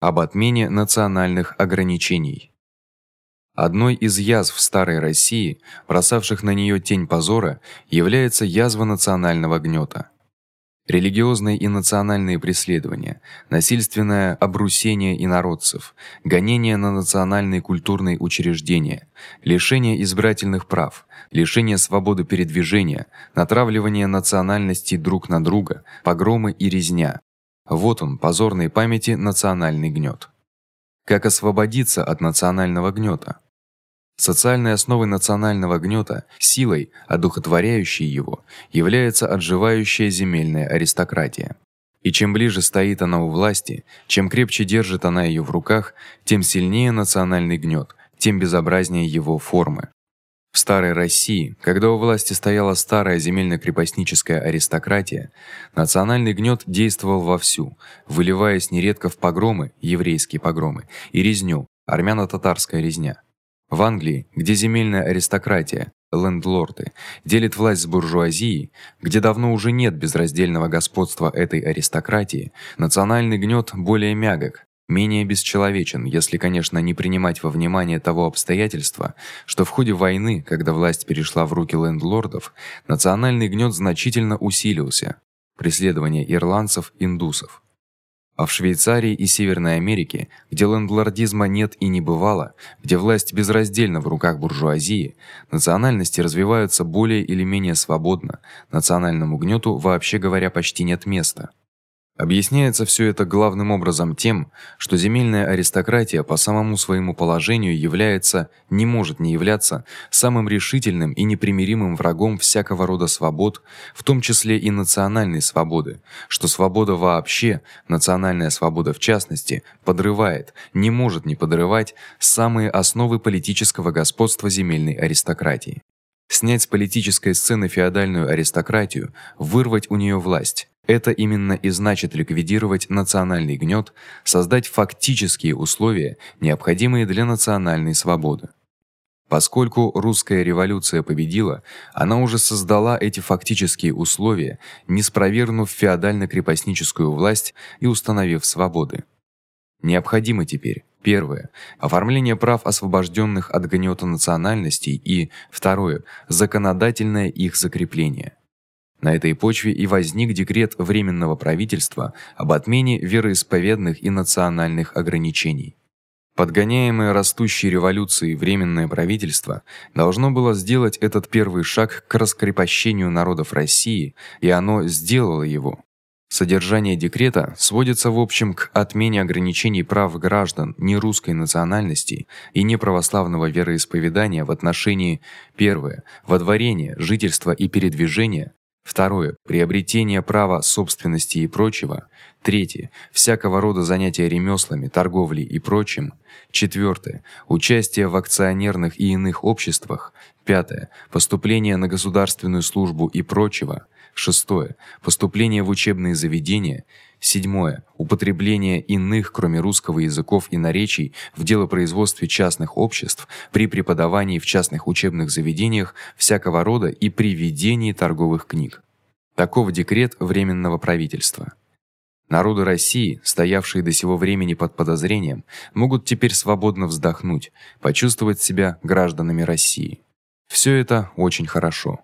об отмене национальных ограничений. Одной из язв старой России, бросавших на неё тень позора, является язва национального гнёта. Религиозные и национальные преследования, насильственное обрусение инородцев, гонения на национальные культурные учреждения, лишение избирательных прав, лишение свободы передвижения, натравливание национальностей друг на друга, погромы и резня. Вот он, позорной памяти национальный гнёт. Как освободиться от национального гнёта? Социальной основой национального гнёта, силой, одухотворяющей его, является отживающая земельная аристократия. И чем ближе стоит она у власти, чем крепче держит она её в руках, тем сильнее национальный гнёт, тем безобразнее его формы. Старой России, когда у власти стояла старая земельно-крепостническая аристократия, национальный гнёт действовал вовсю, выливаясь нередко в погромы, еврейские погромы, и резню, армяно-татарская резня. В Англии, где земельная аристократия, лендлорды, делит власть с буржуазией, где давно уже нет безраздельного господства этой аристократии, национальный гнёт более мягок, менее бесчеловечен, если, конечно, не принимать во внимание того обстоятельства, что в ходе войны, когда власть перешла в руки лендлордов, национальный гнёт значительно усилился. Преследование ирландцев, индусов а в Швейцарии и Северной Америке, где лендлордизма нет и не бывало, где власть безраздельна в руках буржуазии, национальности развиваются более или менее свободно, национальному гнёту вообще говоря почти нет места. Объясняется всё это главным образом тем, что земельная аристократия по самому своему положению является, не может не являться самым решительным и непримиримым врагом всякого рода свобод, в том числе и национальной свободы, что свобода вообще, национальная свобода в частности, подрывает, не может не подрывать самые основы политического господства земельной аристократии. Снять с политической сцены феодальную аристократию, вырвать у неё власть это именно и значит ликвидировать национальный гнёт, создать фактические условия, необходимые для национальной свободы. Поскольку русская революция победила, она уже создала эти фактические условия, не спровергнув феодально-крепостническую власть и установив свободы. Необходимо теперь первое оформление прав освобождённых от гнёта национальностей и второе законодательное их закрепление. На этой почве и возник декрет временного правительства об отмене вероисповедных и национальных ограничений. Подгоняемое растущей революцией временное правительство должно было сделать этот первый шаг к раскрепощению народов России, и оно сделало его. Содержание декрета сводится в общем к отмене ограничений прав граждан нерусской национальности и неправославного вероисповедания в отношении первое водворения, жительства и передвижения, Второе приобретение права собственности и прочего. Третье всякого рода занятия ремёслами, торговлей и прочим. Четвёртое участие в акционерных и иных обществах. Пятое поступление на государственную службу и прочего. Шестое поступление в учебные заведения. Седьмое употребление иных, кроме русского языков и наречий в делопроизводстве частных обществ, при преподавании в частных учебных заведениях всякого рода и при ведении торговых книг. Таков декрет временного правительства. Народы России, стоявшие до сего времени под подозрением, могут теперь свободно вздохнуть, почувствовать себя гражданами России. Всё это очень хорошо.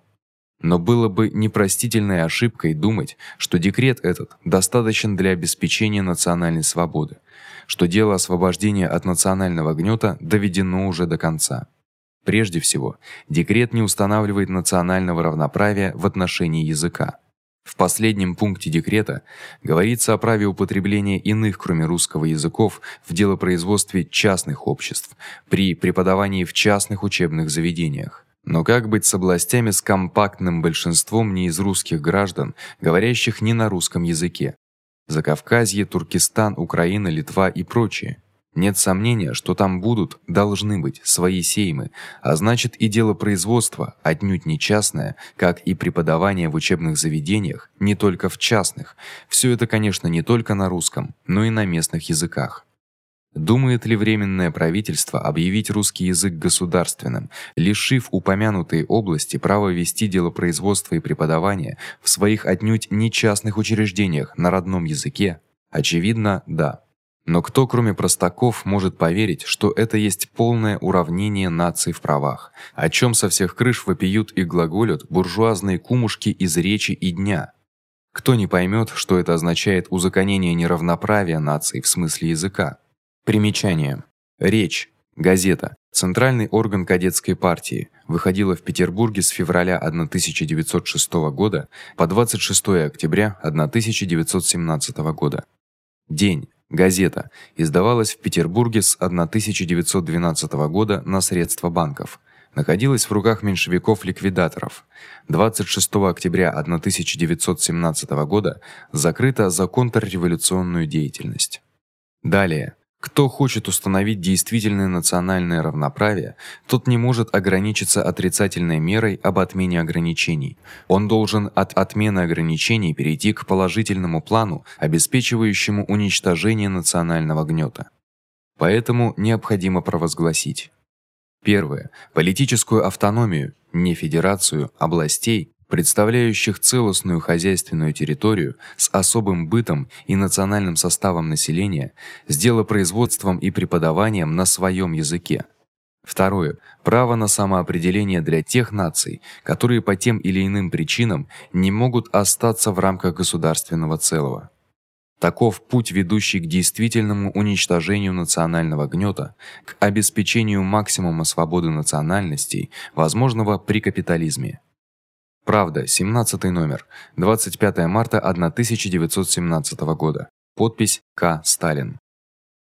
Но было бы непростительной ошибкой думать, что декрет этот достаточен для обеспечения национальной свободы, что дело освобождения от национального гнёта доведено уже до конца. Прежде всего, декрет не устанавливает национального равноправия в отношении языка. В последнем пункте декрета говорится о праве употребления иных, кроме русского языков, в делопроизводстве частных обществ при преподавании в частных учебных заведениях. Но как быть с областями с компактным большинством не из русских граждан, говорящих не на русском языке? Закавказье, Туркестан, Украина, Литва и прочие. Нет сомнения, что там будут, должны быть свои сеймы, а значит и дело производства отнюдь не частное, как и преподавание в учебных заведениях, не только в частных. Всё это, конечно, не только на русском, но и на местных языках. Думает ли временное правительство объявить русский язык государственным, лишив упомянутые области права вести дело производства и преподавания в своих отнюдь не частных учреждениях на родном языке? Очевидно, да. Но кто, кроме простаков, может поверить, что это есть полное уравнение наций в правах, о чём со всех крыш вопиют и глаголют буржуазные кумушки из речи и дня? Кто не поймёт, что это означает узаконение неравноправия наций в смысле языка? Примечание. Речь газета Центральный орган кадетской партии выходила в Петербурге с февраля 1906 года по 26 октября 1917 года. День Газета издавалась в Петербурге с 1912 года на средства банков. Находилась в руках меньшевиков-ликвидаторов. 26 октября 1917 года закрыта за контрреволюционную деятельность. Далее кто хочет установить действительное национальное равноправие, тот не может ограничиться отрицательной мерой об отмене ограничений. Он должен от отмены ограничений перейти к положительному плану, обеспечивающему уничтожение национального гнёта. Поэтому необходимо провозгласить: первое политическую автономию, не федерацию областей представляющих целостную хозяйственную территорию с особым бытом и национальным составом населения, с делопроизводством и преподаванием на своём языке. Второе право на самоопределение для тех наций, которые по тем или иным причинам не могут остаться в рамках государственного целого. Таков путь, ведущий к действительному уничтожению национального гнёта, к обеспечению максимума свободы национальностей, возможного при капитализме. Правда, 17 номер, 25 марта 1917 года. Подпись К. Сталин.